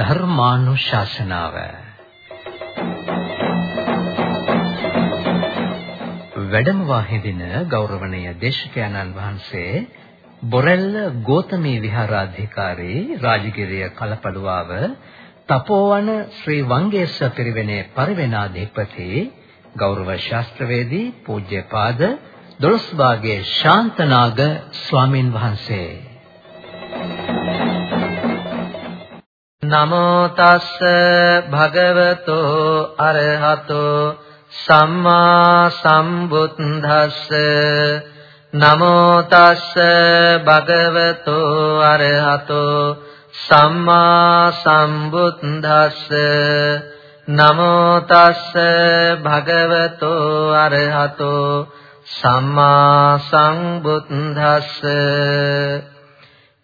ධර්මානුශාසනාව. වැඩම වාහිදින ගෞරවනීය දේශකයන්න් වහන්සේ බොරැල්ල ගෝතමී විහාරාධිකාරී රාජගිරිය කලපඩුවාව තපෝවන ශ්‍රී වංගේස පිරිවෙනේ පරිවෙනාධිපති ගෞරව ශාස්ත්‍රවේදී පූජ්‍යපාද දොළොස්බාගේ ශාන්තනාග ස්වාමින් වහන්සේ. නමෝ තස්ස භගවතෝ අරහතෝ සම්මා සම්බුද්දස්ස. නමෝ තස්ස භගවතෝ අරහතෝ සම්මා සම්බුද්දස්ස. නමෝ තස්ස භගවතෝ අරහතෝ සම්මා සංබුද්දස්ස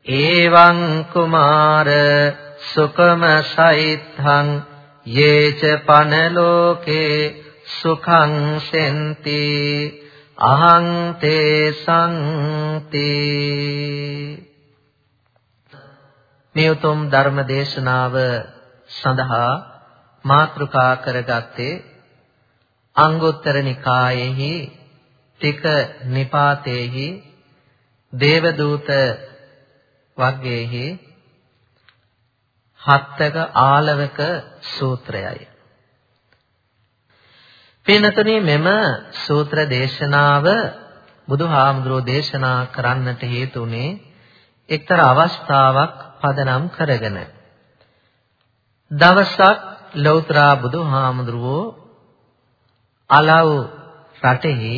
එවං කුමාර සුකම සයිත්තං යේච පනලෝකේ සුඛං සෙන්ති අහං තේ සංති මේ උතුම් ධර්ම දේශනාව සඳහා මාතෘකා කරගත්තේ අංගුත්තර නිකායේහි තික නිපාතේහි දේවදූත වග්ගයේහි හත්තක ආලවක සූත්‍රයයි. පින්නතුනි මෙම සූත්‍ර දේශනාව බුදුහාමුදුරෝ දේශනා කරන්නට හේතුනේ එක්තරා අවස්ථාවක් පදනම් කරගෙන. දවසක් ලෞතර බුදුහාමුදුරුවෝ අලව් රටෙහි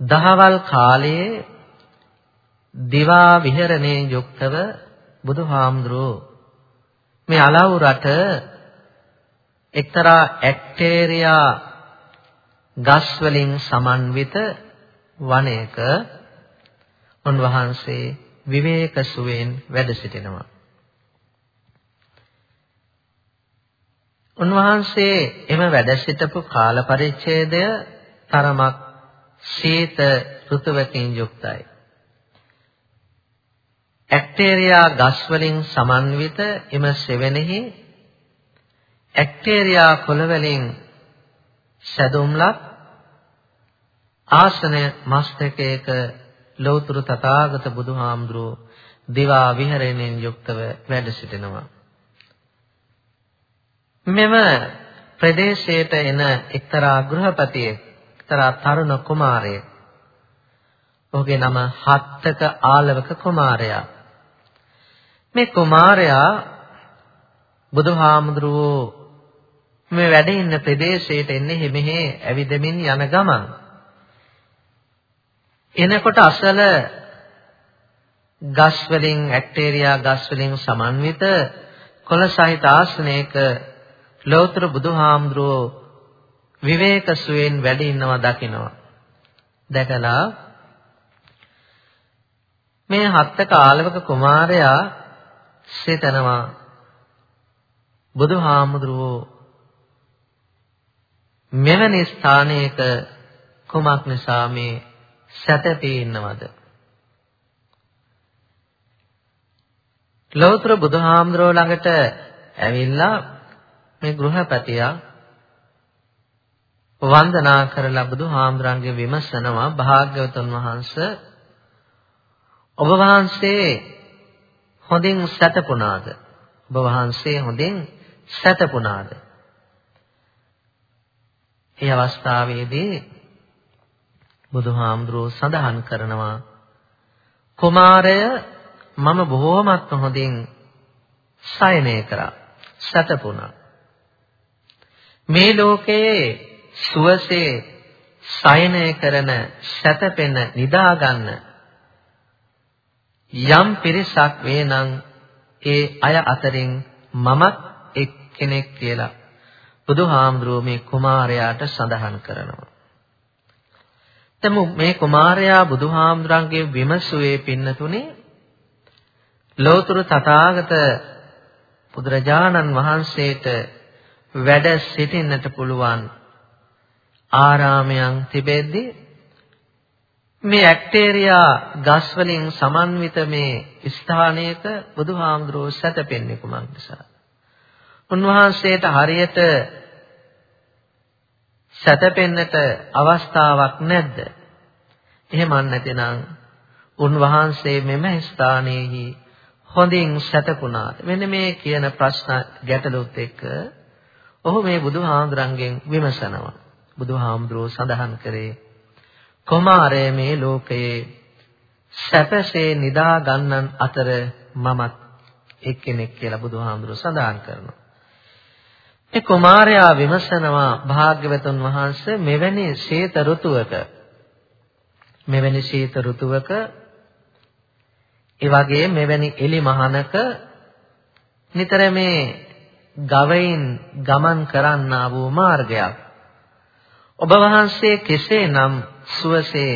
දහවල් කාලයේ දිවා විහරණේ යුක්තව බුදුහාමුදුරුවෝ මේ අලව් රට එක්තරා ඇක්ටේරියා ගස් වලින් සමන්විත වනයක උන්වහන්සේ විවේක සුවයෙන් වැඩ සිටිනවා. උන්වහන්සේ එම වැඩ සිටපු කාල පරිච්ඡේදය තරමක් ශීත ඍතුවකින් යුක්තයි. ඇක්ටේරියා ගස් වලින් සමන්විත එම සෙවණෙහි ඇක්ටේරියා කොළ වලින් සැදුම්ලත් ආසන මස්තකයක ලෞතර තථාගත බුදුහාමුදුරුව දිවා විහරණයෙන් යුක්තව වැඩ සිටිනවා. මෙම ප්‍රදේශයට එන එක්තරා ගෘහපතියෙක් එක්තරා තරුණ කුමාරයෙක්. ඔහුගේ නම හත්තක ආලවක කුමාරයා. මේ කුමාරයා බුදුහාමුදුරුවෝ මේ වැඩ ඉන්න ප්‍රදේශයට එන්නේ මෙහෙ ඇවිදමින් යන ගමන්. එනකොට අසල ගස් වලින් ඇක්ටේරියා ගස් වලින් සමන්විත කොළ සහිත ආසනයක ලෞතර බුදුහාමුදුරුවෝ විවේක සුවෙන් වැඩ ඉන්නවා දකිනවා. දැකලා මේ හත්තක ආලවක කුමාරයා සිතනවා බුදුහාමුදුරුවෝ මෙවැනි ස්ථානයක කුමක් නිසා මේ සැතපී ඉන්නවද? ලෞතර බුදුහාමුදුරුවෝ ළඟට ඇවිල්ලා මේ ගෘහපතියා වන්දනා කරලා බුදුහාමුදුරන්ගේ විමසනවා භාග්‍යවතුන් වහන්සේ ඔබ වහන්සේ හොඳින් සැතපුණාද? ඔබ වහන්සේ හොඳින් සැතපුණාද? මේ අවස්ථාවේදී බුදුහාමුදුරුවෝ සඳහන් කරනවා කුමාරය මම බොහෝමත් හොඳින් සයනය කරා සැතපුණා මේ ලෝකයේ සුවසේ සයනය කරන සැතපෙන නිදා ගන්න යම් පිරිසක් වේනම් ඒ අය අතරින් මමත් එක්කෙනෙක් කියලා බුදුහාමුදුරුවෝ මේ කුමාරයාට සඳහන් කරනවා. තම මේ කුමාරයා බුදුහාමුදුරන්ගේ විමසුවේ පින්නතුනේ ලෝතර තථාගත බුදුරජාණන් වහන්සේට වැඩ සිටින්නට පුළුවන් ආරාමයන් තිබෙද්දී මේ ඇක්ටේරියා ගස් වලින් සමන්විත මේ ස්ථානයක බුදුහාමුදුරුවෝ සැතපෙන්නේ කුමක් නිසාද? උන්වහන්සේට හරියට සැතපෙන්නට අවස්ථාවක් නැද්ද? එහෙම නැතිනම් උන්වහන්සේ මෙම ස්ථානයේහි හොඳින් සැතපුණාද? මෙන්න මේ කියන ප්‍රශ්න ගැටලුත් එක්ක ඔහු මේ බුදුහාමුදුරන්ගෙන් විමසනවා. බුදුහාමුදුරුවෝ සඳහන් කරේ කුමාරය මේ ලෝකයේ සැපසේ නිදා ගන්නන් අතර මමත් එක්කෙනෙක් කියලා බුදුහාමුදුරුවෝ සඳහන් කරනවා. ඒ කුමාරයා විමසනවා භාග්‍යවතුන් වහන්සේ මෙවැනි ශීත ඍතුවක මෙවැනි ශීත ඍතුවක ඒ වගේ මෙවැනි එලි මහනක නිතර මේ ගවයින් ගමන් කරන්නා වූ මාර්ගයක් ඔබ වහන්සේ කෙසේනම් සුවසේ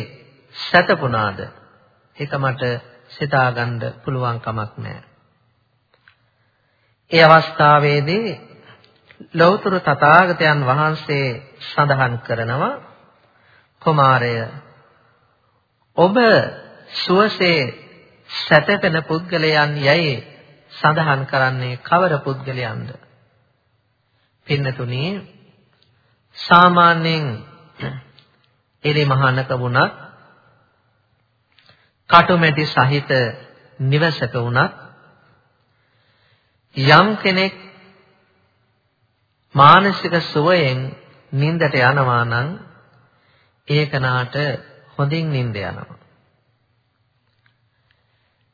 සැතපුණාද ඒක මට සිතාගන්න පුළුවන් කමක් නැහැ. ඒ අවස්ථාවේදී ලෞතර තථාගතයන් වහන්සේ සඳහන් කරනවා කුමාරය ඔබ සුවසේ සැතපෙන පුද්ගලයන් යයි සඳහන් කරන්නේ කවර පුද්ගලයන්ද? පින්නතුනි සාමාන්‍යයෙන් එලි මහානක වුණත් කටුමැටි සහිත නිවසක වුණත් යම් කෙනෙක් මානසික සුවයෙන් නිින්දට යනවා නම් ඒකනාට හොඳින් නිින්ද යනවා.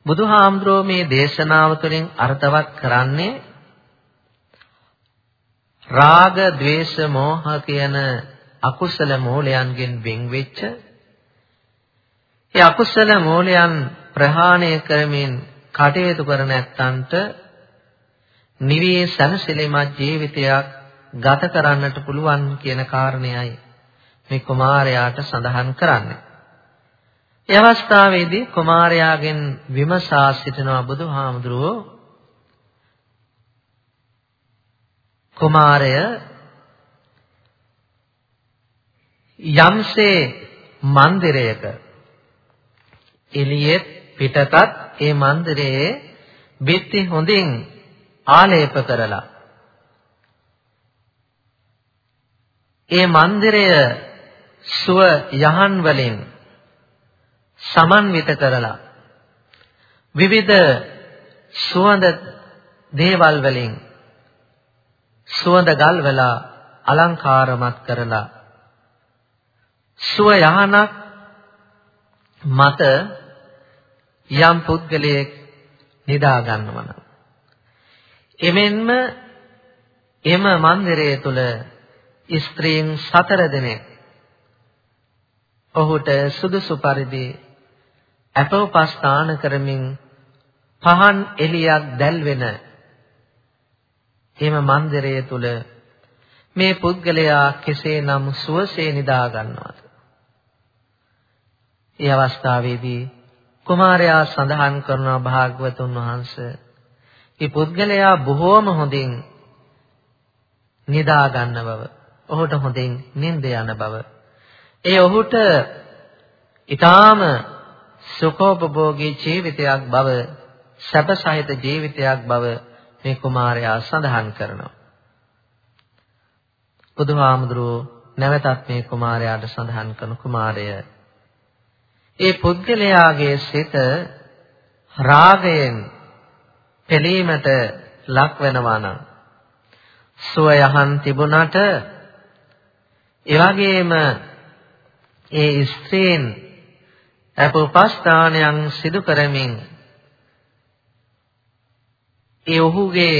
බුදුහාමුදුරුවෝ මේ දේශනාව තුළින් අර්ථවත් කරන්නේ රාග, ద్వේෂ, මෝහ කියන අකුසල මූලයන්ගෙන් වෙන් වෙච්ච ඒ අකුසල මූලයන් ප්‍රහාණය කරමින් කටයුතු කරන ඇත්තන්ට නිවී සනසිලිමත් ජීවිතයක් ගත කරන්නට පුළුවන් කියන කාරණයයි මේ කුමාරයාට සඳහන් කරන්නේ. ඒ අවස්ථාවේදී කුමාරයාගෙන් විමසා සිටිනවා බුදුහාමුදුරුවෝ කුමාරය යම්සේ මන්දිරයක එළියේ පිටතත් ඒ මන්දිරයේ බිත්ති හොඳින් ආලේප කරලා ඒ මන්දිරය සුව යහන් වලින් සමන්විත කරලා විවිධ සුවඳ දේවල් වලින් සුවඳ ගල් වෙලා අලංකාරමත් කරලා සුව යහනක් මත යම් පුද්ගලයෙක් නිදා ගන්නවා නම් එමෙන්ම එම මන්දිරය තුල ස්ත්‍රීන් සතර දෙනෙක් ඔහුට සුදුසු පරිදි අපෝපස්ථාන කරමින් පහන් එළියක් දැල්වෙන එම මන්දිරය තුල මේ පුද්ගලයා කෙසේනම් සුවසේ නිදා ගන්නවද? ඒ අවස්ථාවේදී කුමාරයා සඳහන් කරන භාග්‍යවතුන් වහන්සේ මේ පුද්ගලයා බොහෝම හොඳින් නිදා ගන්න බව, ඔහුට හොඳින් නිින්ද යන බව. ඒ ඔහුට ඊටාම සුඛෝපභෝගී ජීවිතයක් බව, සැපසහිත ජීවිතයක් බව මේ කුමාරයා සඳහන් කරනවා. බුදුහාමුදුරුවෝ නැවතත් මේ කුමාරයාට සඳහන් කරන කුමාරය ඒ පුද්ගලයාගේ සිත රාගයෙන් පෙළීමට ලක් වෙනවා නම් සුවයහන් තිබුණට ඒ වගේම ඒ ස්ත්‍රීන් අපෝපස්ථානයන් සිදු කරමින් ඒ ඔහුගේ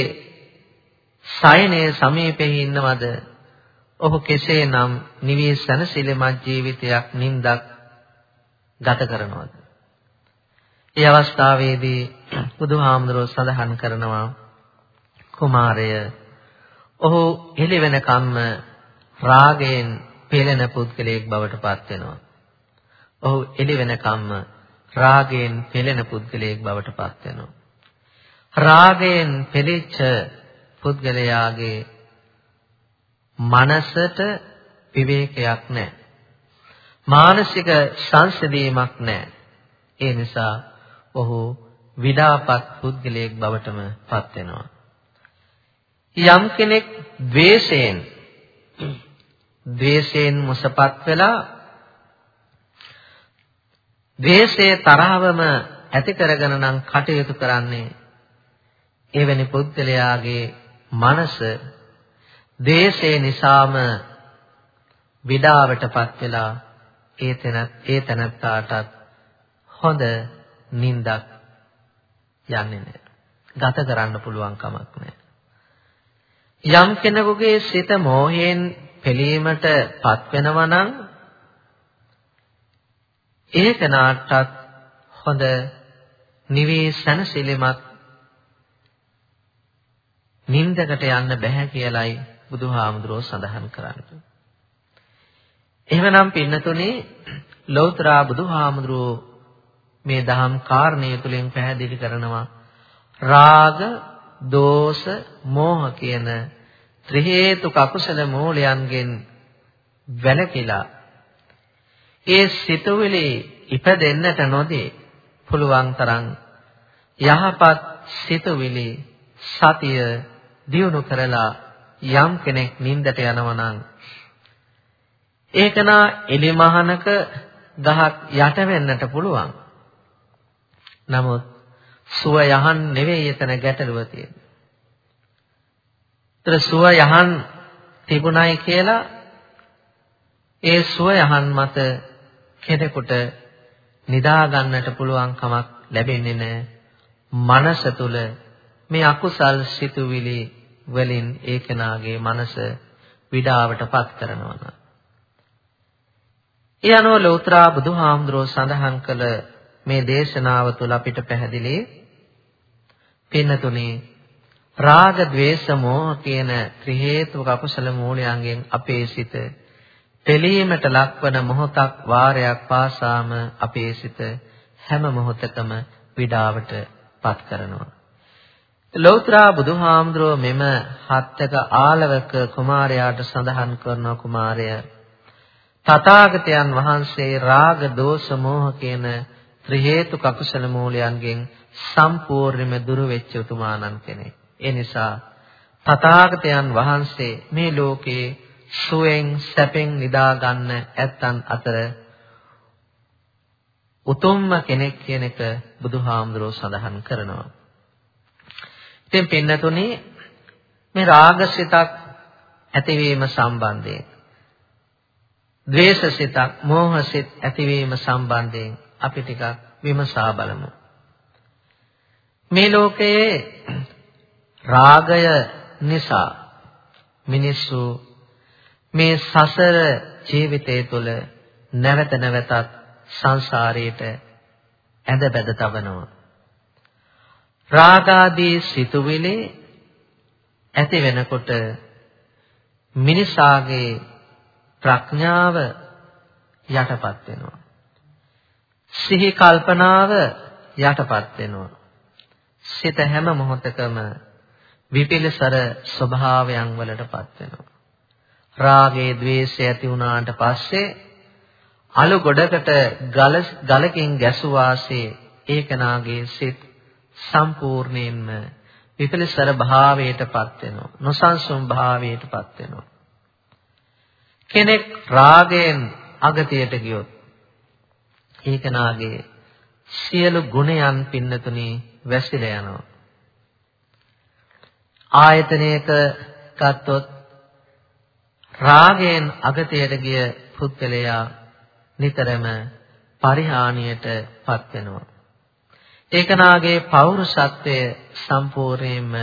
සයනේ සමීපෙහි ඉන්නවද? ඔහු කෙසේනම් නිවී සනසිලමත් ජීවිතයක් නින්දක් ගත කරනවද ඒ අවස්ථාවේදී බුදුහාමුදුරුවෝ සඳහන් කරනවා කුමාරය ඔහු එළි වෙනකම්ම රාගයෙන් පෙළෙන පුද්ගලයෙක් බවට පත් වෙනවා. ඔහු එළි වෙනකම්ම රාගයෙන් පෙළෙන පුද්ගලයෙක් බවට පත් වෙනවා. රාගයෙන් පෙළෙච්ච පුද්ගලයාගේ මනසට විවේකයක් නැහැ. මානසික සංසිඳීමක් නැහැ. ඒ නිසා ඔහු විඩාපත් පුද්ගලයෙක් බවටම පත් වෙනවා. යම් කෙනෙක් द्वේෂයෙන් द्वේෂයෙන් මුසපත් වෙලා द्वේෂයේ තරහවම ඇති කරගෙන නම් කටයුතු කරන්නේ එවැනි පුද්ගලයාගේ මනස දේශේ නිසාම විඩාවටපත් වෙලා ඒ තැන ඒ තැනත්තාටත් හොඳ නිින්දක් යන්නේ නැහැ. ගත කරන්න පුළුවන් කමක් නැහැ. යම් කෙනෙකුගේ සිත මෝහයෙන් පෙළීමට පත් වෙනවා නම් ඒ කෙනාටත් හොඳ නිවේසනශීලමත් නින්දකට යන්න බෑ කියලයි බුදුහාමුදුරෝ සඳහන් කරන්නේ. එහෙමනම් පින්නතුනේ ලෞතර බුදුහාමුදුරෝ මේ දහම් කාරණය තුලින් පැහැදිලි කරනවා. රාග, දෝෂ, මෝහ කියන ත්‍රි හේතුක අකුසල මූලයන්ගෙන් වැළකීලා ඒ සිතුවිලි ඉපදෙන්නට නොදී පුළුවන් තරම් යහපත් සිතුවිලි සතිය දියුණු කරලා යම් කෙනෙක් නිින්දට යනවා නම් ඒකනා එලිමහනක ගහක් යට වෙන්නට පුළුවන්. නමුත් සුව යහන් නෙවෙයි එතන ගැටලුව තියෙන්නේ. ඒතර සුව යහන් තිබුණයි කියලා ඒ සුව යහන් මත කෙනෙකුට නිදා ගන්නට පුළුවන් කමක් ලැබෙන්නේ නැහැ. මනස තුල මේ අකුසල් සිතුවිලි වලින් ඒ කෙනාගේ මනස විඩාවටපත් කරනවා නම් ඒ අනුව ලෞතර බුදුහාමුදුරෝ සඳහන් කළ මේ දේශනාව තුළ අපිට පැහැදිලි පින්නතුනේ රාග ద్వේෂ මෝහ කියන ත්‍රි හේතුක අකුසල මූලයන්ගෙන් අපේ සිත තෙලීමට ලක්වන මොහොතක් වාරයක් පාසාම අපේ සිත හැම මොහොතකම විඩාවට පත් කරනවා. ලෞතර බුදුහාමුදුරුව මෙම හත්ක ආලවක කුමාරයාට සඳහන් කරන කුමාරය තථාගතයන් වහන්සේ රාග දෝෂ මෝහ කියන ත්‍රි හේතු කකුසල මූලයන්ගෙන් සම්පූර්ණයෙන්ම දුරු වෙච්ච උතුමාණන් කෙනෙක්. ඒ නිසා තථාගතයන් වහන්සේ මේ ලෝකේ සුවෙන් සැපෙන් නිදා ගන්න ඇත්තන් අතර උතුම්ම කෙනෙක් කියන එක බුදුහාමුදුරෝ සඳහන් කරනවා. ඉතින් පින්නතුනේ මේ රාගසිතක් ඇතිවීම සම්බන්ධයෙන් ද්වේෂසිතක් මෝහසිත ඇතිවීම සම්බන්ධයෙන් අපි ටිකක් විමසා බලමු. මේ ලෝකයේ රාගය නිසා මිනිස්සු මේ සසර ජීවිතය තුළ නැවත නැවතත් සංසාරයට ඇඳ බැඳ තබනවා. රාගාදී සිතුවිලි ඇති වෙනකොට මිනිසාගේ ප්‍රඥාව යටපත් වෙනවා. සිහි කල්පනාව යටපත් වෙනවා. සිත හැම මොහොතකම විපිලිසර ස්වභාවයන් වලටපත් වෙනවා. රාගේ ద్వේෂය ඇති වුණාට පස්සේ අලු ගොඩකට ගල ගලකින් ගැසුවාසේ ඒකනාගේ සිත් සම්පූර්ණයෙන්ම විපලිසර භාවයටපත් වෙනවා නොසන්සුන් භාවයටපත් වෙනවා කෙනෙක් රාගයෙන් අගතියට ගියොත් ඒකනාගේ සියලු ගුණයන් පින්නතුනි වැසිලා යනවා ආයතනයක ගත්තොත් රාගයෙන් අගතියට ගිය පුද්ගලයා නිතරම පරිහානියටපත් වෙනවා ඒකනාගේ පෞරුෂත්වය සම්පූර්ණයෙන්ම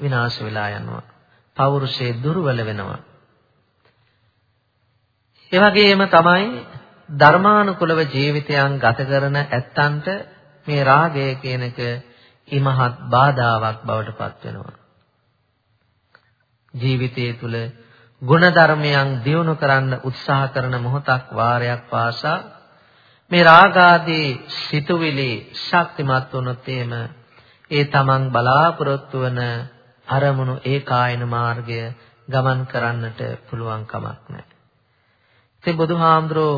විනාශ වෙලා යනවා. පෞරුෂය දුර්වල වෙනවා. ඒ වගේම තමයි ධර්මානුකූලව ජීවිතයන් ගත කරන ඇත්තන්ට මේ රාගය කියන එක ඉමහත් බාධාවක් බවට පත් වෙනවා. ජීවිතය තුළ ගුණධර්මයන් දියුණු කරන්න උත්සාහ කරන මොහොතක් වාරයක් පාසා මේ රාගාදී සිතුවිලි ශක්තිමත් වුණොත් එහෙම ඒ තමන් බලාපොරොත්තු වන අරමුණු ඒකායන මාර්ගය ගමන් කරන්නට පුළුවන් කමක් නැහැ. ඉතින් බුදුහාමුදුරෝ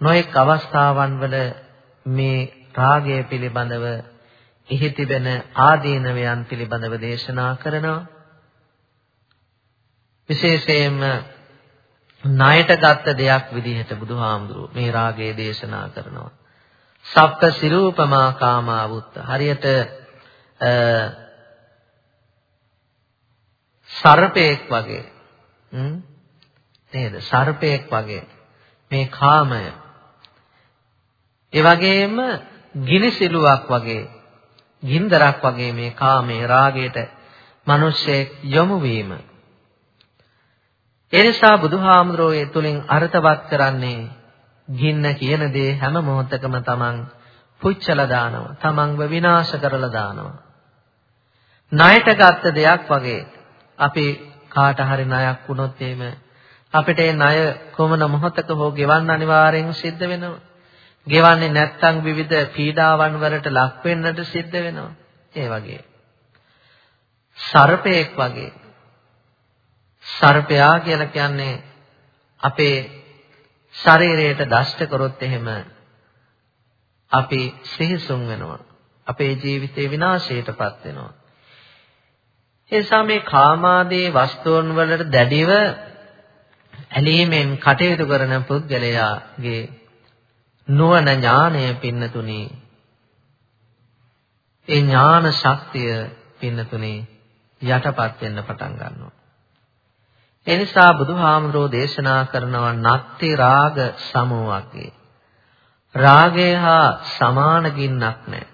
නොඑක් අවස්ථාවන් වල මේ රාගය පිළිබඳව එහි තිබෙන ආදීනවයන් පිළිබඳව දේශනා කරනවා. විශේෂයෙන්ම ණයට ගත්ත දෙයක් විදිහට බුදුහාමුදුරුවෝ මේ රාගය දේශනා කරනවා. සප්ත සිරූපමා කාමාවුත්ත හරියට සර්පයෙක් වගේ නේද? සර්පයෙක් වගේ. මේ කාමය. ඒ වගේම ගිනිසිලුවක් වගේ ගින්දරක් වගේ මේ කාමයේ රාගයට මිනිස්සෙක් යොමු වීම. ඒ නිසා බුදුහාමුදුරෝ ඒ තුලින් අර්ථවත් කරන්නේ ගින්න කියන දේ හැම මොහොතකම තමන් පුච්චලා දානවා. තමන්ව විනාශ කරලා දානවා. ණයට ගත්ත දෙයක් වගේ. අපි කාට හරි ණයක් වුණොත් එහෙම අපිට ඒ ණය කොමන මොහොතක හෝ ගෙවන්න අනිවාර්යෙන් සිද්ධ වෙනවා. ගෙවන්නේ නැත්නම් විවිධ පීඩාවන් වලට ලක් වෙන්නට සිද්ධ වෙනවා. ඒ වගේ. සර්පයෙක් වගේ. සර්පයා කියලා කියන්නේ අපේ ශරීරයට දෂ්ට කරොත් එහෙම අපි සිහිසුන් වෙනවා. අපේ ජීවිතේ විනාශයටපත් වෙනවා. ඒ නිසා මේ කාමාදී වස්තුන් වලට දැඩිව ඇලීමෙන් කටයුතු කරන පුද්ගලයාගේ නුවණ ඥානය පින්නතුනි ඒ ඥාන ශක්තිය පින්නතුනි යටපත් වෙන්න පටන් ගන්නවා. ඒ නිසා බුදුහාමුදුරෝ දේශනා කරනවා නත්ති රාග සමෝවගේ. රාගය හා සමාන ගින්නක් නැහැ.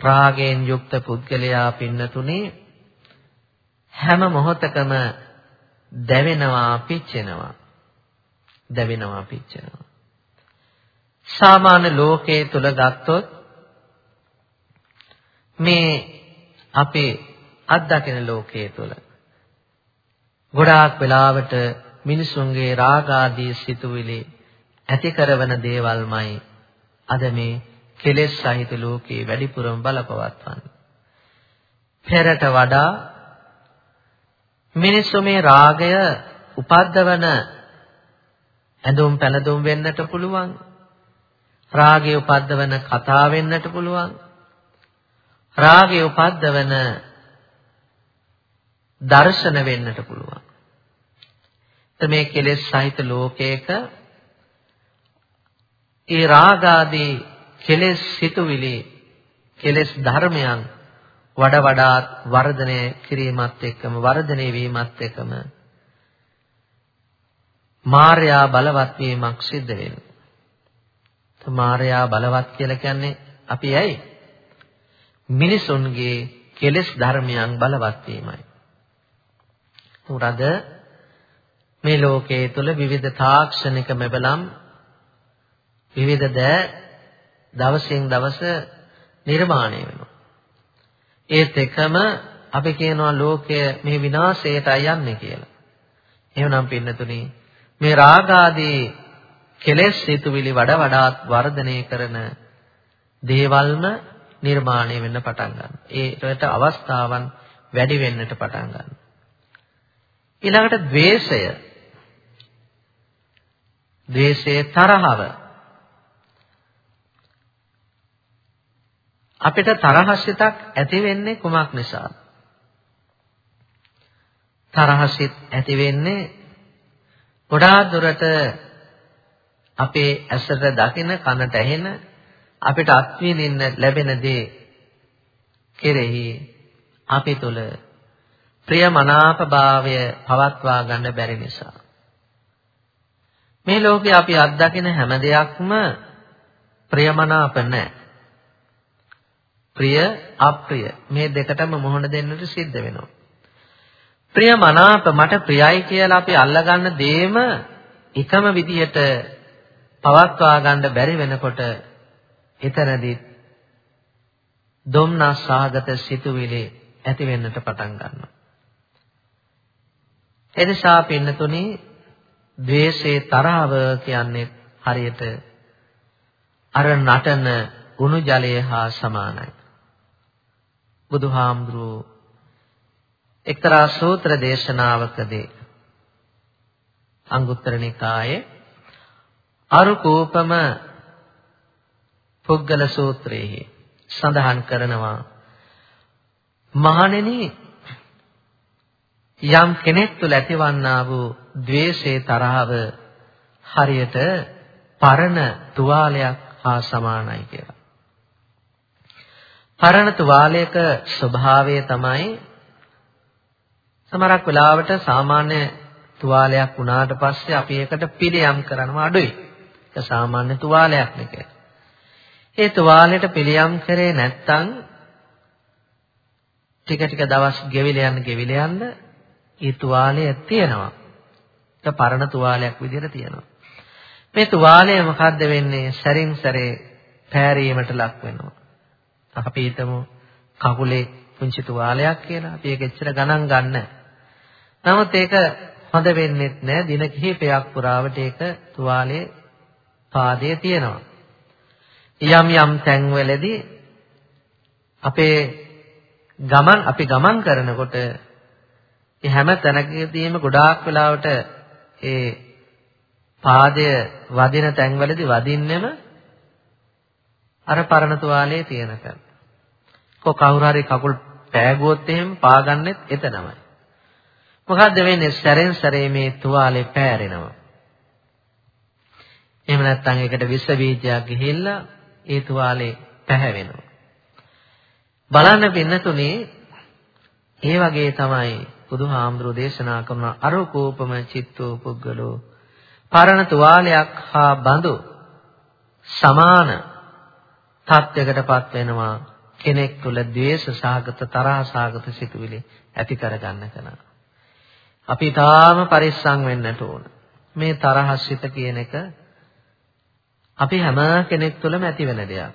රාගයෙන් යුක්ත පුද්ගලයා පින්නතුනි හැම මොහොතකම දැවෙනවා පිච්චෙනවා දැවෙනවා පිච්චෙනවා සාමාන්‍ය ලෝකයේ තුල ගත්තොත් මේ අපේ අත්දකින ලෝකයේ තුල ගොඩාක් වෙලාවට මිනිසුන්ගේ රාග ආදී සිතුවිලි ඇති කරන දේවල්මයි අද මේ කෙලෙස් සහිත ලෝකේ වැඩිපුරම බලපවත්වන්නේ. පෙරට වඩා මිනිස්සු මේ රාගය උපද්දවන ඇඳුම් පැළඳුම් වෙන්නට පුළුවන්. රාගය උපද්දවන කතා වෙන්නට පුළුවන්. රාගය උපද්දවන දර්ශන වෙන්නට පුළුවන්. මේ කෙලෙස් සහිත ලෝකයක ඒ රාගාදී කෙලෙස් සිතුවිලි කෙලෙස් ධර්මයන් වඩා වඩාත් වර්ධනය කිරීමත් එක්කම වර්ධනය වීමත් එක්කම මාර්යා බලවත් වීමක් සිද්ධ වෙනවා. මාර්යා බලවත් කියලා කියන්නේ අපි ඇයි? මිනිසුන්ගේ කෙලෙස් ධර්මයන් බලවත් වීමයි. උරද මේ ලෝකයේ තුල විවිධ තාක්ෂණික මෙබලම් විවිධ ද දවසින් දවස නිර්මාණය වෙනවා. ඒ දෙකම අපි කියනවා ලෝකය මේ විනාශයටයි යන්නේ කියලා. එහෙනම් පින්නතුනි මේ රාග ආදී කෙලෙස් සිතුවිලි වඩා වඩාත් වර්ධනය කරන දේවල්ම නිර්මාණය වෙන්න පටන් ගන්නවා. ඒකට අවස්ථාවන් වැඩි වෙන්නට පටන් ගන්නවා. ඊළඟට द्वේෂය. द्वේෂයේ තරහව අපිට තරහසිතක් ඇති වෙන්නේ කුමක් නිසාද? තරහසිත ඇති වෙන්නේ ගොඩාක් දුරට අපේ ඇසට දකින කනට ඇහෙන අපිට අත්විඳින්න ලැබෙන දේ කෙරෙහි අපි තුල ප්‍රියමනාප භාවය පවත්වා ගන්න බැරි නිසා මේ ලෝකේ අපි අත්දකින හැම දෙයක්ම ප්‍රියමනාප නැහැ ප්‍රිය අප්‍රිය මේ දෙකටම මුහුණ දෙන්නට සිද්ධ වෙනවා. ප්‍රිය මනාප මට ප්‍රියයි කියලා අපි අල්ලගන්න දේම එකම විදිහට පවත්වා ගන්න බැරි වෙනකොට එතරදී දුම්නස් සාගත සිතුවිලි ඇති වෙන්නට පටන් ගන්නවා. එනිසා පින්නතුනි ද්වේෂේ තරහව කියන්නේ හරියට අර නටන උණු ජලය හා සමානයි. බුදුහාමුදුරුවෝ එක්තරා සූත්‍ර දේශනාවකදී අංගුත්තර නිකායේ අරුකෝපම පුද්ගල සූත්‍රයේ සඳහන් කරනවා මහණෙනි යම් කෙනෙක් තුළ ඇතිවන්නා වූ द्वේෂේ තරහව හරියට පරණ තුවාලයක් හා සමානයි කියලා. පරණ තුවාලයක ස්වභාවය තමයි සමහරක් වෙලාවට සාමාන්‍ය තුවාලයක් වුණාට පස්සේ අපි ඒකට පිළියම් කරනවා අඩුයි. ඒක සාමාන්‍ය තුවාලයක් නෙක. ඒ තුවාලයට පිළියම් කරේ නැත්නම් ටික ටික දවස් ගෙවිල යන ගෙවිල යන ඒ තුවාලය තියෙනවා. ඒක පරණ තුවාලයක් විදිහට තියෙනවා. මේ තුවාලය මොකද්ද වෙන්නේ? සැරින් සැරේ පෑරීමට ලක් වෙනවා. අපි හිතමු කකුලේ පුංචි තුවාලයක් කියලා. අපි ඒක එච්චර ගණන් ගන්න. නමුත් ඒක හොඳ වෙන්නේ නැහැ. දින කිහිපයක් පුරාවට ඒක තුවාලේ පාදයේ තියෙනවා. යම් යම් තැන්වලදී අපේ ගමන් අපි ගමන් කරනකොට ඒ හැම තැනකදීම ගොඩාක් වෙලාවට ඒ පාදය වදින තැන්වලදී වදින්නෙම අර පරණ තුවාලයේ තියෙන තැන. කො කවුරු හරි කකුල් පෑගුවොත් එහෙම පාගන්නෙත් එතනමයි. මොකද්ද වෙන්නේ? සැරෙන් සැරේ මේ තුවාලේ පෑරෙනවා. එහෙම නැත්නම් ඒකට විස බීජයක් ගිහිල්ලා ඒ තුවාලේ පැහැවෙනවා. බලන්න පින්නතුනේ ඒ වගේ තමයි බුදුහාමුදුරෝ දේශනා කරන අරෝකෝපම චිත්තෝ පුද්ගලෝ පරණ තුවාලයක් හා බඳු සමාන තත්යකටපත් වෙනවා කෙනෙක් තුළ ද්වේෂ සාගත තරහ සාගත සිතුවිලි ඇති කරගන්න කෙනා. අපි තාම පරිස්සම් වෙන්නට ඕන. මේ තරහ සිත කියන එක අපි හැම කෙනෙක් තුළම ඇති වෙන දෙයක්.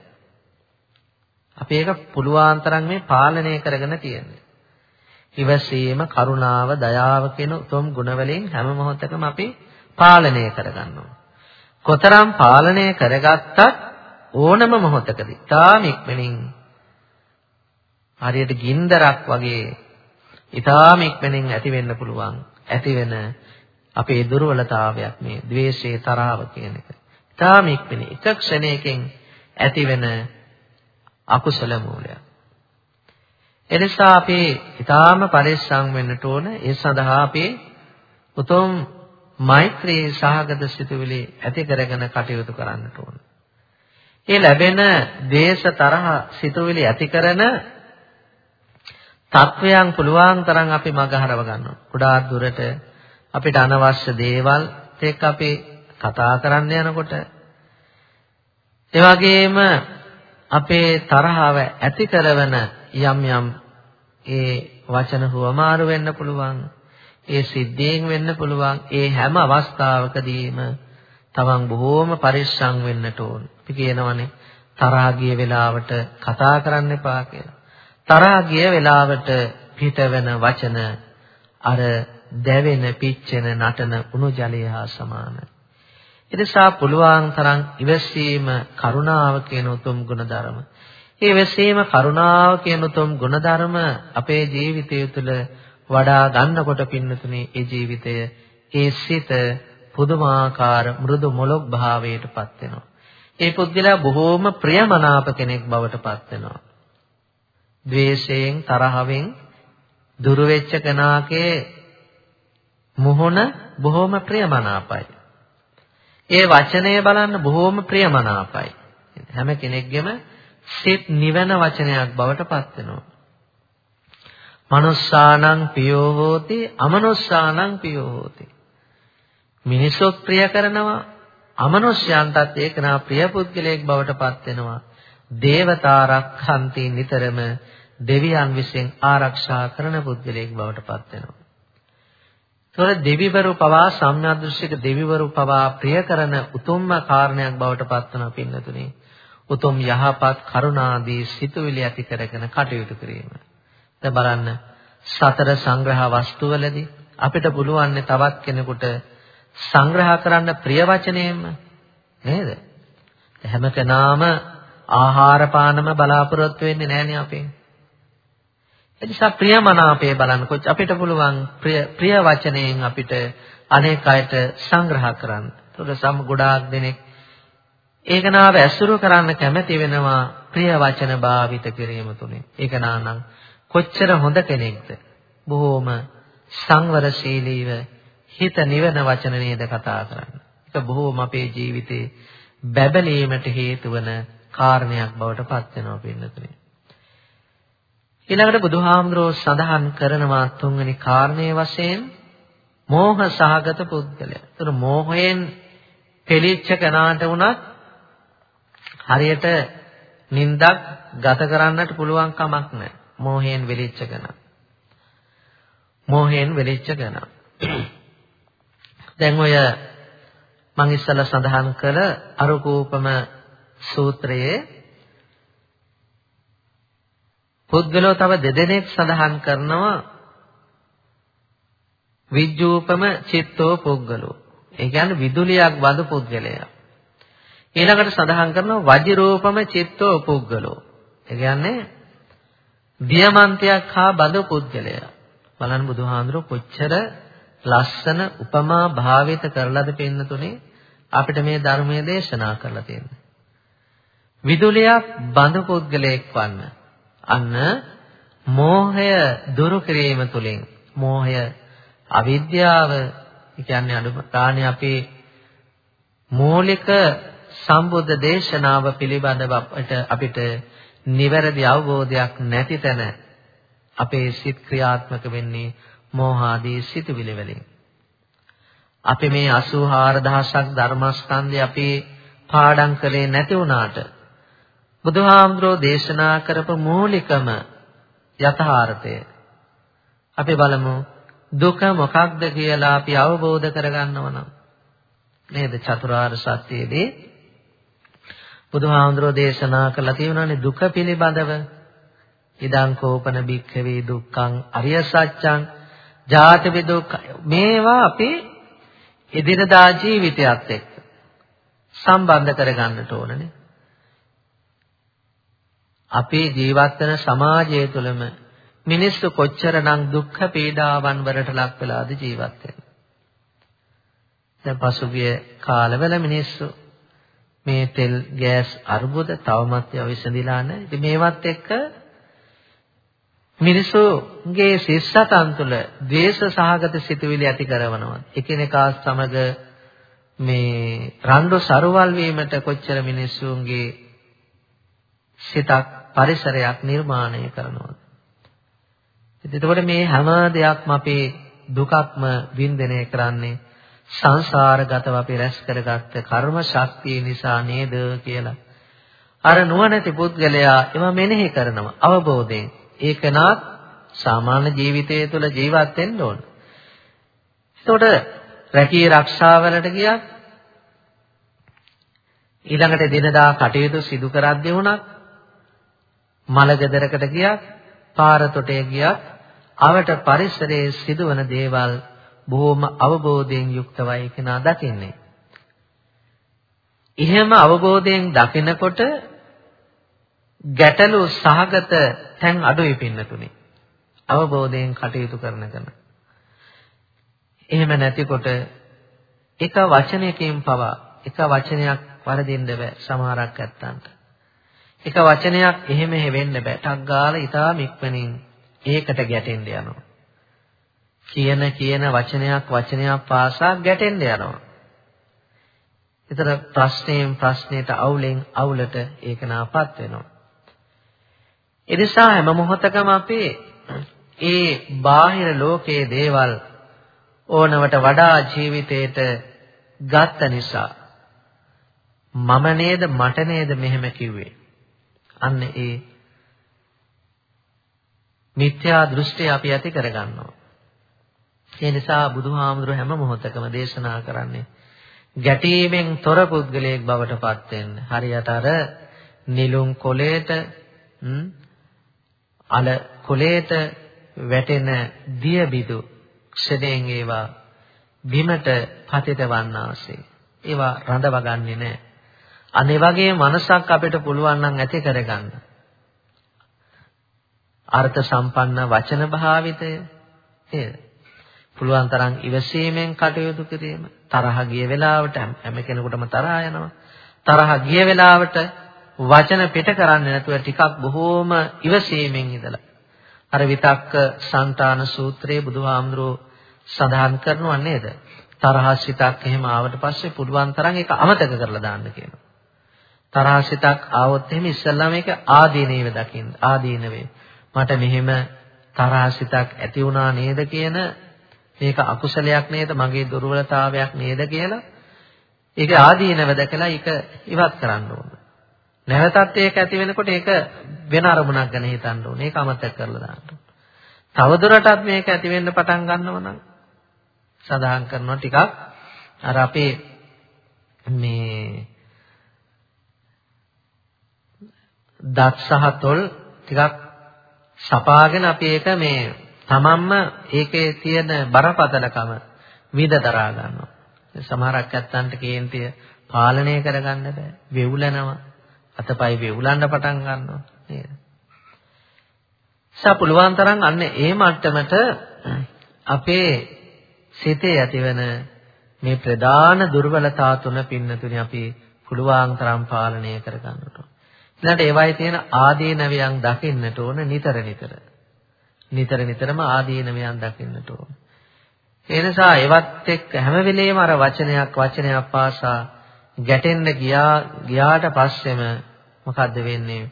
අපි ඒක පුළුවන් තරම් මේ පාලනය කරගෙන තියෙන්නේ. ඉවසීම, කරුණාව, දයාව කියන උතුම් ගුණ වලින් හැම මොහොතකම අපි පාලනය කරගන්නවා. කොතරම් පාලනය කරගත්තත් ඕනම මොහොතකදී තාම ඉක්මනින් හරියට ගින්දරක් වගේ ඊටාම ඉක්මනින් ඇති වෙන්න පුළුවන් ඇති වෙන අපේ දුර්වලතාවයක් මේ द्वේෂයේ තරාව කියන එක. ඊටාම ඉක්මනින් එක ක්ෂණයකින් ඇති වෙන අකුසල මූලයක්. එනිසා අපි ඊටාම පරිස්සම් වෙන්නට ඕන. ඒ සඳහා අපි උතුම් මෛත්‍රී සහගත සිතුවිලි ඇති කරගෙන කටයුතු කරන්නට ඕන. ඒ ලැබෙන දේශ තරහ සිතුවිලි ඇති කරන තත්වයන් පුළුවන් තරම් අපි මගහරව ගන්නවා. ගොඩාක් දුරට අපිට අනවශ්‍ය දේවල් එක්ක අපි කතා කරන්න යනකොට ඒ වගේම අපේ තරහව ඇති කරන යම් යම් ඒ වචන හුවමාරු වෙන්න පුළුවන් ඒ සිද්ධියෙන් වෙන්න පුළුවන් ඒ හැම අවස්ථාවකදීම තමන් බොහෝම පරිස්සම් වෙන්නට ඕන. අපි කියනවනේ තරහ ගිය වෙලාවට කතා කරන්න එපා කියලා. තරහ ගිය වෙලාවට පිටවෙන වචන අර දැවෙන පිච්චෙන නටන උණු ජලය හා සමානයි. එදසා පුළුවන් තරම් ඉවසීම කරුණාව කියන උතුම් ගුණධර්ම. මේ ඉවසීම කරුණාව කියන උතුම් ගුණධර්ම අපේ ජීවිතය තුළ වඩා ගන්නකොට පින්නතුනේ ඒ ජීවිතය ඒ සිත පුදුමාකාර මෘදු මොලොක් භාවයටපත් වෙනවා. ඒ පුද්ගලයා බොහෝම ප්‍රියමනාප කෙනෙක් බවට පත් වෙනවා. ද්වේෂයෙන් තරහවෙන් දුර වෙච්ච කෙනාගේ මොහොන බොහෝම ප්‍රියමනාපයි. ඒ වචනය බලන්න බොහෝම ප්‍රියමනාපයි. හැම කෙනෙක්ගෙම සිත් නිවන වචනයක් බවට පත් වෙනවා. මනුස්සානං පියෝ හෝති අමනුස්සානං පියෝ හෝති. මිනිසොත් ප්‍රිය කරනවා අමනුෂ්‍යයන්ටත් ඒකනා ප්‍රිය පුද්ගලයෙක් බවට පත් වෙනවා. දේවතාරක්ඛන්ති නිතරම දෙවියන් විසින් ආරක්ෂා කරන පුද්ගලයෙක් බවට පත් වෙනවා. ඒතොර දෙවිවරු පවා සම්මාදෘශ්‍යික දෙවිවරු පවා ප්‍රිය කරන උතුම්ම කාරණයක් බවට පත් වෙන පින්නතුනේ. උතුම් යහපත් කරුණාදී සිතුවිලි ඇති කරගෙන කටයුතු කිරීම. දැන් බලන්න සතර සංග්‍රහ වස්තුවලදී අපිට පුළුවන් තවත් කෙනෙකුට සංග්‍රහ කරන්න ප්‍රිය වචනයෙන්ම නේද? හැම කෙනාම ආහාර පානම බලාපොරොත්තු වෙන්නේ නැහනේ අපේ. එනිසා ප්‍රියමනාපය බලනකොට අපිට පුළුවන් ප්‍රිය ප්‍රිය වචනයෙන් අපිට අනේක අයට සංග්‍රහ කරන්න. ඒතකොට සම ගොඩාක් දෙනෙක් ඒක නාව ඇසුරු කරන්න කැමැති වෙනවා ප්‍රිය වචන භාවිත කිරීම තුලින්. ඒක නානම් කොච්චර හොඳ කෙනෙක්ද? බොහෝම සංවරශීලීව හිත නිවන වචන නේද කතා කරන්නේ. ඒක බොහෝම අපේ ජීවිතේ බැබලීමට හේතු වන කාරණයක් බවට පත් වෙනවා පින්නතුනේ. ඊළඟට බුදුහාමුදුරෝ සඳහන් කරනවා තුන්වෙනි කාරණේ වශයෙන් මෝහ සහගත පුද්ගලයා. ඒතර මෝහයෙන් පෙළීච්ච කෙනාට වුණත් හරියට නින්දක් ගත කරන්නට පුළුවන් කමක් නැහැ. මෝහයෙන් වෙලිච්ච කෙනා. මෝහයෙන් වෙලිච්ච කෙනා. දැන් ඔය මං ඉස්සලා සඳහන් කළ අරුකූපම සූත්‍රයේ පුද්ගලෝ තව දෙදෙනෙක් සඳහන් කරනවා විජ්ජූපම චිත්තෝ පුද්ගලෝ. ඒ කියන්නේ විදුලියක් වඳ පුද්ගලයා. ඊළඟට සඳහන් කරනවා වජිරූපම චිත්තෝ පුද්ගලෝ. ඒ කියන්නේ දියමන්තයක් හා බඳ පුද්ගලයා. බලන්න බුදුහාඳුර කොච්චර ලස්සන උපමා භාවිත කරලාද පෙන්නතුනේ අපිට මේ ධර්මයේ දේශනා කරලා තියෙන්නේ. විදුලියක් බඳ පුද්ගලයෙක් වන්න. අන්න මෝහය දුරු කිරීම තුළින් මෝහය අවිද්‍යාව කියන්නේ අනුපාණි අපේ මූලික සම්බුද්ධ දේශනාව පිළිබඳව අපිට අපිට නිවැරදි අවබෝධයක් නැති තැන අපේ සිත් ක්‍රියාත්මක වෙන්නේ මෝහ ආදී සිතුවිලි වලින්. අපි මේ 84000ක් ධර්මස්කන්ධය අපි පාඩම් කළේ නැති වුණාට බුදුහාමුදුරෝ දේශනා කරපු මූලිකම යථාර්ථය. අපි බලමු දුක මොකක්ද කියලා අපි අවබෝධ කරගන්නව නම්. නේද? චතුරාර්ය සත්‍යයේදී බුදුහාමුදුරෝ දේශනා කළා තියෙනවානේ දුක පිළිබඳව. ඉදං කෝපන බික්ඛවේ දුක්ඛං අරිය සත්‍යං ජාති විදුක්. මේවා අපි එදිනදා ජීවිතයත් එක්ක සම්බන්ධ කරගන්නට ඕනනේ. අපේ ජීවත් වෙන සමාජය තුළම මිනිස්සු කොච්චරනම් දුක්ඛ පීඩාවන් වලට ලක් වෙලාද ජීවත් වෙන්නේ? දැන් පසුගිය කාලවල මිනිස්සු මේ තෙල් ගෑස් අර්බුද තවමත් විසඳිලා නැහැ. ඉතින් මේවත් එක්ක මිනිසුගේ සිස්සතන් තුළ ද්වේෂ සහගත සිතුවිලි ඇති කරනවා. එකිනෙකා සමග මේ රණ්ඩු සරුවල් වීමට කොච්චර මිනිස්සුන්ගේ සිතක් පරිසරයක් නිර්මාණය කරනවද? එතකොට මේ හැම දෙයක්ම අපේ දුකක්ම වින්දනය කරන්නේ සංසාරගතව අපි රැස් කරගත්ත කර්ම ශක්තිය නිසා නේද කියලා අර නුවණැති පුද්ගලයා ඒවා මෙනෙහි කරනවා අවබෝධයෙන් ඒකනාත් සාමාන්‍ය ජීවිතය තුළ ජීවත් වෙන්න ඕන. එතකොට රැකී ආරක්ෂාවලට ගියා ඊළඟට දිනදා කටයුතු සිදු කරද්දී වුණත් මල ගෙදරකට ගියා පාර තොටේ ගියා අවට පරිසරයේ සිදුවන දේවල් බොහොම අවබෝධයෙන් යුක්තවයි කෙනා දකින්නේ. එහෙම අවබෝධයෙන් දකිනකොට ගැටලු සහගත තැන් අඩුයි පින්නතුනේ. අවබෝධයෙන් කටයුතු කරන කෙනා. එහෙම නැතිකොට එක වචනයකින් පවා එක වචනයක් වරදින්න බෑ සමහරක් ඇත්තන්ට. එක වචනයක් එහෙම වෙන්න බෑ. ටක් ගාලා ඊටාම ඉක්මනින් ඒකට ගැටෙන්න යනවා. කියන කියන වචනයක් වචනයක් පාසා ගැටෙන්න යනවා. ඒතර ප්‍රශ්නයෙන් ප්‍රශ්නයට අවුලෙන් අවුලට ඒක නාපත් වෙනවා. ඒ නිසා හැම මොහොතකම අපි ඒ බාහිර ලෝකයේ දේවල් ඕනවට වඩා ජීවිතේට ගත්ත නිසා මම නේද මට නේද මෙහෙම කිව්වේ අන්න ඒ මිත්‍යා දෘෂ්ටිය අපි ඇති කරගන්නවා ඒ නිසා බුදුහාමුදුර හැම මොහොතකම දේශනා කරන්නේ ගැටීමෙන් තොර පුද්ගලයෙක් බවට පත් වෙන්න. හරියට අර නිලුම් කොලේට අල කොලේට වැටෙන දිය බිදු ක්ෂණයෙන් ඒවා බිමට පතිත වන්නාසේ. ඒවා රඳවගන්නේ නැහැ. අනේ වගේ මනසක් අපිට පුළුවන් නම් ඇති කරගන්න. අර්ථ සම්පන්න වචන භාවිතය නේද? පුළුවන් තරම් ඉවසීමෙන් කටයුතු කිරීම තරහ ගිය වෙලාවට හැම කෙනෙකුටම තරහ යනවා තරහ ගිය වෙලාවට වචන පිට කරන්නේ නැතුව ටිකක් බොහෝම ඉවසීමෙන් ඉඳලා අර විතක්ක සංතාන සූත්‍රයේ බුදුහාමුදුරෝ සඳහන් කරනවා නේද? තරහසිතක් එහෙම ආවට පස්සේ පුළුවන් තරම් ඒක අමතක කරලා දාන්න කියනවා. තරහසිතක් ආවොත් එහෙම ඉස්සල්ලා මේක ආදීනේව දකින්න. ආදීනවේ. මට මෙහෙම තරහසිතක් ඇති වුණා නේද කියන මේක අකුසලයක් නේද මගේ දුර්වලතාවයක් නේද කියලා ඒක ආදීනව දැකලා ඒක ඉවත් කරන්න ඕන. නැවතත් ඒක ඇති වෙනකොට ඒක වෙන අරමුණක් ගැන හිතන්න ඕනේ. ඒක අමතක කරලා දාන්න ඕනේ. තවදුරටත් මේක ඇති වෙන්න පටන් ගන්නවා නම් සඳහන් කරනවා ටිකක් අර අපේ මේ දත් සහ තොල් ටිකක් සපාගෙන අපි ඒක මේ තමන්ම ඒකේ තියෙන බරපතලකම විඳ දරා ගන්නවා. සමහරක් ඇත්තන්ට කේන්තිය පාලනය කරගන්න බෑ. වෙවුලනවා. අතපය වෙවුලන්න පටන් ගන්නවා නේද? සා පුළුවන් තරම් අන්න ඒ මට්ටමට අපේ සිතේ ඇතිවන මේ ප්‍රධාන දුර්වලතා තුන පින්නතුනේ අපි පුළුවන් තරම් පාලනය කරගන්නට ඕන. ඊළඟට ඒවයි තියෙන ආදීනවයන් දකින්නට ඕන නිතර නිතර. නිතර නිතරම ආදීනවයන් දකින්නට ඕන. ඒ නිසා ඒවත් එක්ක හැම වෙලෙම අර වචනයක් වචනයක් පාසා ගැටෙන්න ගියා ගියාට පස්සෙම මොකද්ද වෙන්නේ?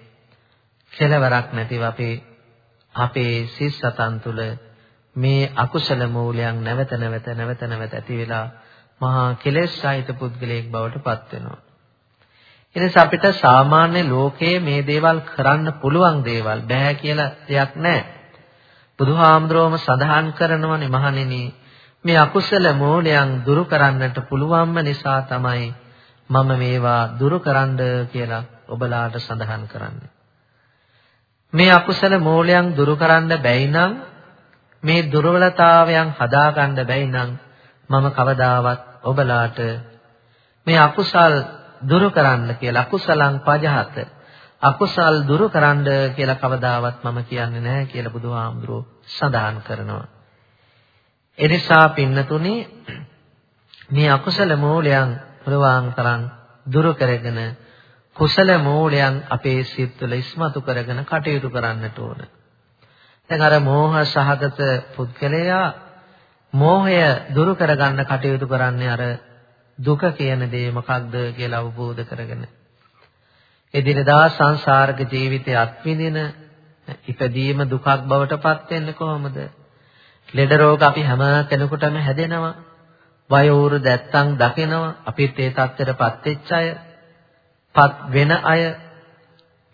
කෙලවරක් නැතිව අපේ අපේ සිත් සතන් තුළ මේ අකුසල මූලයන් නැවත නැවත නැවත නැවත ඇති වෙලා මහා කෙලෙස් සහිත පුද්ගලයෙක් බවට පත් වෙනවා. එනිසා අපිට සාමාන්‍ය ලෝකයේ මේ දේවල් කරන්න පුළුවන් දේවල් බෑ කියලා දෙයක් නැහැ. බුදුහාමුදුරුවම සඳහන් කරනවනේ මහණෙනි මේ අකුසල මූලයන් දුරු කරන්නට පුළුවන්ම නිසා තමයි මම මේවා දුරු කරන්න කියලා ඔබලාට සඳහන් කරන්නේ. මේ අකුසල මූලයන් දුරු කරන්න බැයි නම් මේ දුර්වලතාවයන් හදාගන්න බැයි නම් මම කවදාවත් ඔබලාට මේ අකුසල් දුරු කරන්න කියලා අකුසලං පජහත අකුසල් දුරු කරන්න කියලා කවදාවත් මම කියන්නේ නැහැ කියලා බුදුහාමුදුරුවෝ සඳහන් කරනවා. එනිසා පින්නතුනේ මේ අකුසල මූලයන් ප්‍රවාහන් තරම් දුරු කරගෙන කුසල මූලයන් අපේ සිත් තුළ ඉස්මතු කරගෙන කටයුතු කරන්නට ඕන. දැන් අර මෝහ සහගත පුද්ගලයා මෝහය දුරු කරගන්න කටයුතු කරන්නේ අර දුක කියන දේ මොකක්ද කියලා අවබෝධ කරගෙන. එදිනදා සංසාරික ජීවිතයේ අත්විඳින ඉපදීම දුකක් බවට පත් වෙන්නේ කොහොමද? ලෙඩ රෝග අපි හැම කෙනෙකුටම හැදෙනවා. වයෝවෘ දැත්තන් දකිනවා. අපිත් ඒ තත්ත්වයටපත් වෙච්ච අය, පත් වෙන අය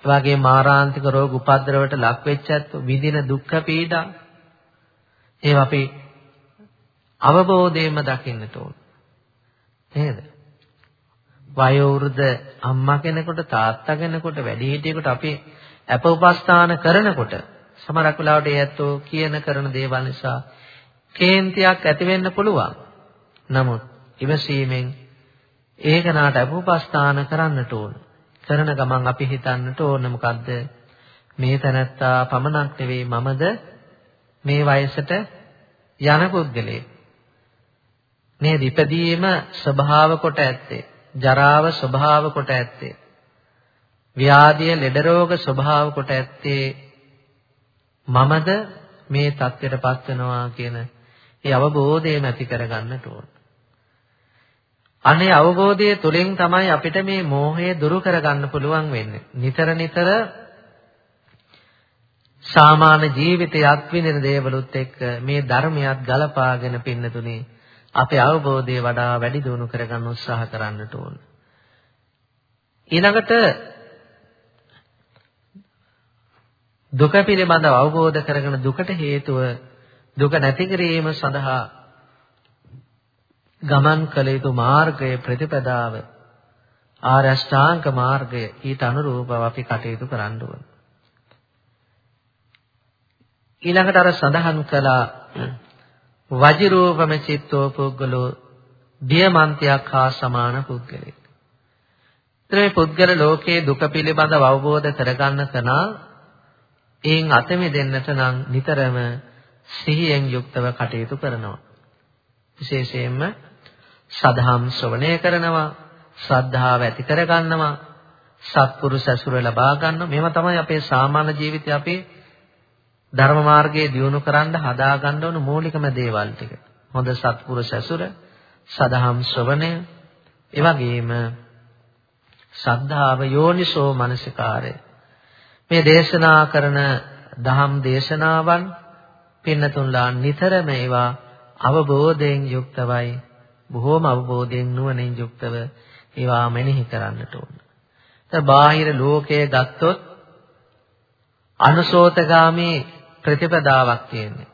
වගේ මාරාන්තික රෝග උපද්දරවට ලක් වෙච්ච ඇත්තෝ විඳින දුක්ඛ පීඩා ඒවා අපි අවබෝධයෙන්ම දකින්නට ඕන. නේද? වයෝවෘද අම්මා කෙනෙකුට තාත්තා කෙනෙකුට වැඩිහිටියෙකුට අපි අප උපස්ථාන කරනකොට සමහරක් වෙලාවට ඒ ඇත්තෝ කියන කරන දේවල් නිසා කේන්තියක් ඇති වෙන්න පුළුවන්. නමුත් ඉවසීමෙන් ඒකනාට අප උපස්ථාන කරන්නට ඕන. කරන ගමන් අපි හිතන්නට ඕන මොකද්ද? මේ තැනත්තා පමණක් නෙවෙයි මමද? මේ වයසට යන පුද්ගලයෙක්. නේද? ඉපදීම ස්වභාව කොට ඇත්තේ. ජරාව ස්වභාව කොට ඇත්තේ. ව්‍යාධිය ලෙඩ රෝග ස්වභාව කොට ඇත්තේ මමද? මේ தත්ත්වයටපත් වෙනවා කියන ඒ අවබෝධයම ඇති කරගන්නට ඕන. අනේ අවබෝධය තුළින් තමයි අපිට මේ මෝහය දුරු කරගන්න පුළුවන් වෙන්නේ. නිතර නිතර සාමාන්‍ය ජීවිතයේ අත්විඳින දේවලුත් එක්ක මේ ධර්මයක් ගලපාගෙන පින්නතුනේ අපේ අවබෝධය වඩා වැඩි දියුණු කරගන්න උත්සාහ කරන්නට ඕන. ඊළඟට දුක පිළිබඳව අවබෝධ කරගෙන දුකට හේතුව දුක නැති කිරීම සඳහා ගමන් කළ යුතු මාර්ගය ප්‍රතිපදාව ආරෂ්ඨාංග මාර්ගය ඊට අනුරූපව අපි කටයුතු කරන්න ඕන. ඊළඟට අර සඳහන් කළා වජිරූපම චිත්තෝ පුද්ගලෝ දියමන්තයක් හා සමාන පුද්ගලෙක්. මේ පුද්ගල ලෝකයේ දුක පිළිබඳව අවබෝධ කරගන්න තනා එයින් අත මෙදෙන්නට නම් නිතරම සිහියෙන් යුක්තව කටයුතු කරනවා. විශේෂයෙන්ම සදහම් ශ්‍රවණය කරනවා ශ්‍රද්ධාව ඇති කරගන්නවා සත්පුරුෂ ඇසුර ලබා ගන්නවා මේවා තමයි අපේ සාමාන්‍ය ජීවිතේ අපේ ධර්ම මාර්ගයේ දියුණු කරන්න හදා ගන්න ඕන මූලිකම දේවල් ටික. හොඳ සත්පුරුෂ ඇසුර, සදහම් ශ්‍රවණය, ඒ වගේම ශ්‍රද්ධාව යෝනිසෝ මනසිකාරය. මේ දේශනා කරන දහම් දේශනාවන් පින්නතුන්ලා නිතරම ඒවා අවබෝධයෙන් යුක්තවයි බොහෝම අවබෝධයෙන් නුවණින් යුක්තව ඒවා මෙනෙහි කරන්නට ඕන. දැන් බාහිර ලෝකයේ ගත්තොත් අනුසෝතගාමී ප්‍රතිපදාවක් තියෙන්නේ.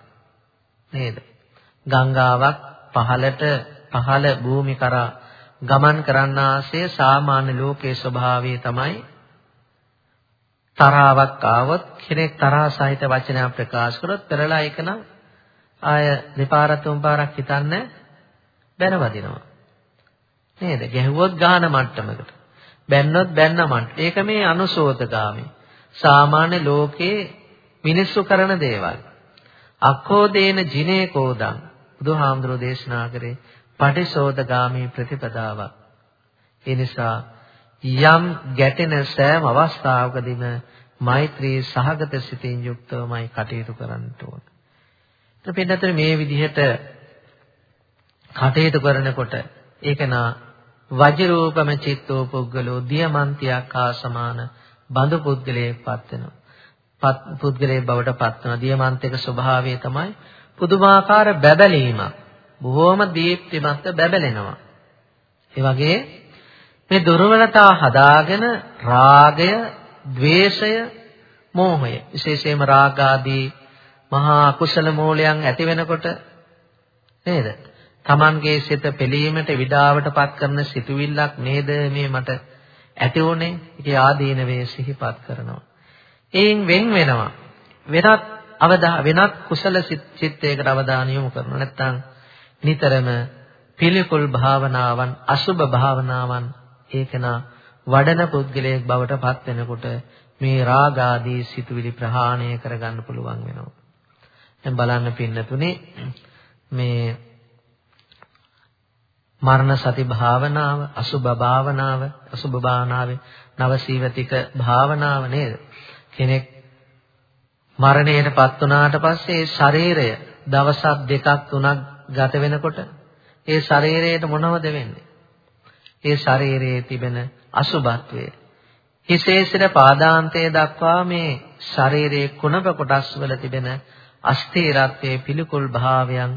නේද? ගංගාවක් පහළට පහළ භූමි කරා ගමන් කරන්නාසේ සාමාන්‍ය ලෝකයේ ස්වභාවය තමයි තරාවක් ආවොත් කෙනෙක් තරහා සහිත වචනයක් ප්‍රකාශ කරොත් පෙරලා ඒක නම් ආය දෙපාරක් තුන් පාරක් හිතන්නේ බැනවදිනවා. නේද? ගැහුවොත් ගාන මට්ටමකට. බැන්නොත් බැන්න මට්ට. ඒක මේ අනුසෝතගාමි. සාමාන්‍ය ලෝකේ මිනිස්සු කරන දේවල්. අක්ඛෝදේන ජිනේ කෝදං බුදුහාමුදුරෝ දේශනා කරේ පටිසෝදගාමී ප්‍රතිපදාවක්. ඒ නිසා යම් ගැටෙන සෑම අවස්ථාවකදීම මෛත්‍රී සහගත සිතින් යුක්තවමයි කටයුතු කරන්න ඕන. එතන මේ විදිහට කටයුතු කරනකොට ඒක නා වජරූපම චිත්තෝ පුද්ගලෝ දියමන්තියක් හා සමාන බඳු පුද්ගලයෙක් පත් වෙනවා. පත් පුද්ගලයෙක් බවට පත් වෙනවා. දියමන්තික ස්වභාවය තමයි පුදුමාකාර බැබලීමක්. බොහෝම දීප්තිමත් බැබලෙනවා. ඒ වගේ මේ දුර්වලතා හදාගෙන රාගය, ద్వේෂය, මෝහය විශේෂයෙන්ම රාග ආදී මහා කුසල මූලයන් ඇති වෙනකොට නේද? Tamanගේ සිත පිළීමට විඩාවටපත් කරන සිතුවිල්ලක් නේද මේ මට ඇති උනේ? ඒකේ ආදීනවේ සිහිපත් කරනවා. එයින් වෙන් වෙනවා. වෙනත් අවදා වෙනත් කුසල චිත්තයකට අවධානය යොමු කරනවා. නැත්නම් නිතරම පිළිකුල් භාවනාවන් අසුබ භාවනාවන් ඒකනා වඩන පුද්ගලයෙක් බවට පත් වෙනකොට මේ රාග ආදී සිතුවිලි ප්‍රහාණය කරගන්න පුළුවන් වෙනවා. දැන් බලන්න පින්නතුනේ මේ මරණ සති භාවනාව, අසුබ භාවනාව, අසුබ භාවනාවේ නවසීවතික භාවනාව නේද? කෙනෙක් මරණයටපත් වුණාට පස්සේ ශරීරය දවසක් දෙකක් තුනක් ගත වෙනකොට ඒ ශරීරයට මොනවද වෙන්නේ? ඒ ශරීරයේ තිබෙන අසුබත්වය හිසේ සිට පාදාන්තයේ දක්වා මේ ශරීරයේ කුණප කොටස් වල තිබෙන අස්ථිරත්වයේ පිළිකුල් භාවයන්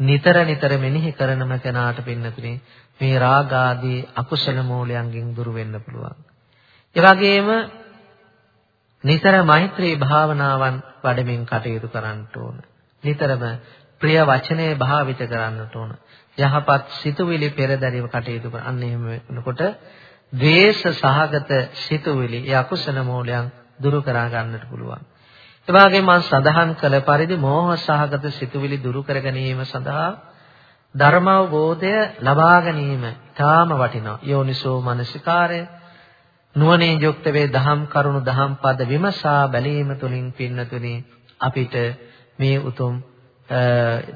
නිතර නිතර මෙනෙහි කරනම කෙනාට පින්නතුනේ මේ රාග ආදී අකුසල මූලයන්ගෙන් දුර වෙන්න පුළුවන්. ඒ වගේම නිතර මෛත්‍රී භාවනාවන් වඩමින් කටයුතු කරන්න ඕන. නිතරම ප්‍රිය වචනේ භාවිත කරන්නට ඕන. යහපත් සිතුවිලි පෙරදරිව කටයුතු කරන්න. අන්න එහෙම වෙනකොට ද්වේෂ සහගත සිතුවිලි, ඒ අකුසල මූලයන් දුරු කරා ගන්නට පුළුවන්. ඒ වගේම මම සඳහන් කළ පරිදි මෝහ සහගත සිතුවිලි දුරු කර ගැනීම සඳහා ධර්මාවබෝධය ලබා ගැනීම තාම වටිනවා. යෝනිසෝ මනසිකාරය නුවණින් යුක්ත වේ දහම් කරුණු දහම් පද විමසා බැලීම තුලින් පින්නතුනි අපිට මේ උතුම්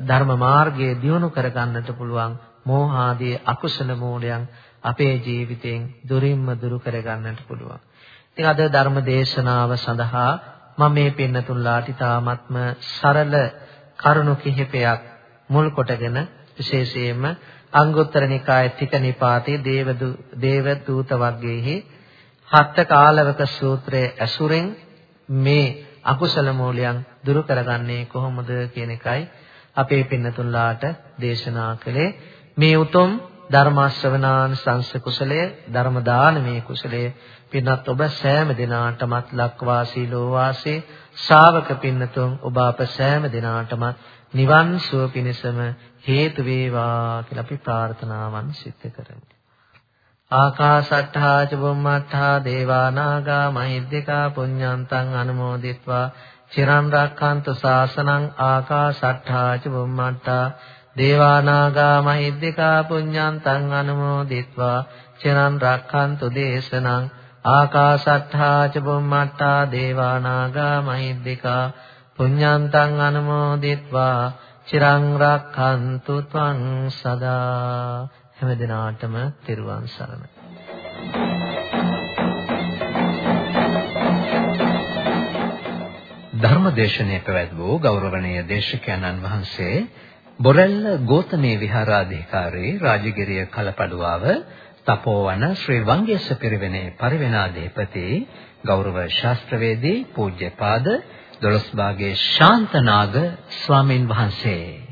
ධර්ම මාර්ගයේ දියුණු කර ගන්නට පුළුවන් මෝහ ආදී අකුසල මූලයන් අපේ ජීවිතයෙන් දුරින්ම දුරු කර ගන්නට පුළුවන්. ඉතින් අද ධර්ම දේශනාව සඳහා මම මේ පින්නතුන්ලාට තාමත්ම සරල කරුණු කිහිපයක් මුල් කොටගෙන විශේෂයෙන්ම අංගුත්තර නිකායේ තික නිපාතේ දේවදු දේවදූත වර්ගයේහි හත් කාලවක සූත්‍රයේ ඇසුරෙන් මේ අකුසල මූලයන් දුරු කරගන්නේ කොහොමද කියන එකයි අපේ පින්නතුන්ලාට දේශනා කළේ. මේ උතුම් ධර්ම ශ්‍රවණාන් සංස කුසලය ධර්ම දානමේ කුසලය පින්වත් ඔබ සෑම දිනාටමත් ලක්වාසී ලෝවාසේ ශාවක පින්නතුන් ඔබ අප සෑම දිනාටමත් නිවන් සුව පිණසම හේතු වේවා කියලා අපි ප්‍රාර්ථනාවන් සිද්ධ කරමු. ආකාශට්ඨා චුම්මත්තා දේවා නාග මහිද්దికා පුඤ්ඤන්තං අනුමෝදිත්වා චිරන් රැක්කන්තු ශාසනං ආකාශට්ඨා චුම්මත්තා දේවා නාග මහිද්దికා පුඤ්ඤන්තං අනුමෝදිත්වා චිරන් රැක්කන්තු දේශනං ආකාශත්හා ච බුම්මත්තා දේවා නාග මහිද්దికා පුඤ්ඤන්තං අනුමෝදිත්වා චිරං රක්ඛන්තු ත්වං සදා හැම දිනාටම තෙරුවන් සරණයි. ධර්මදේශනයේ පැවැත් වූ ගෞරවනීය දේශකයන්න් වහන්සේ බොරැල්ල ගෝතමේ විහාරාධිකාරී රාජගිරිය කලපඩුවාව තපෝවන ශ්‍රී වංගේශ පිරිවෙනේ පරිවෙනාධිපති ගෞරව ශාස්ත්‍රවේදී පූජ්‍යපාද දොළොස්බාගේ ශාන්තනාග ස්වාමින් වහන්සේ.